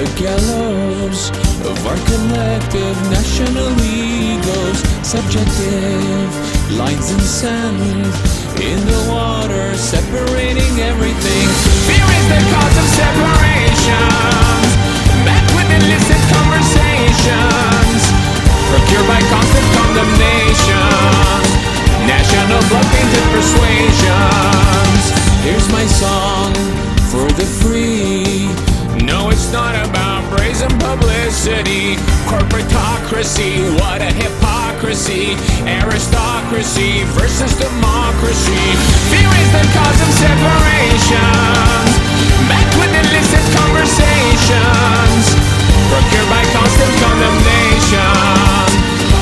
the gallows of our collective national egos. Subjective lines in sand in the water, separating everything. Fear is the cause of separation. Met with illicit conversations, procured by constant condemnation. National blood painted persuasions. Here's my song for the free. Publicity. Corporatocracy, what a hypocrisy. Aristocracy versus democracy. Fear is the cause of separation. Met with illicit conversations. Procured by constant condemnation.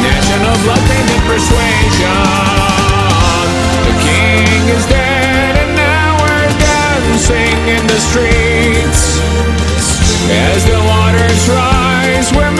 National blood painted persuasion. The king is dead and now we're dancing in the streets. As the waters rise, swear my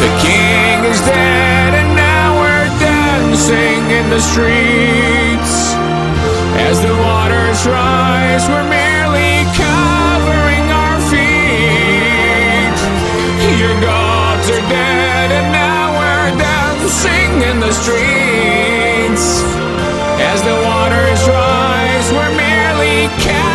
The king is dead and now we're dancing in the streets. in the streets as the waters rise. We're merely cats.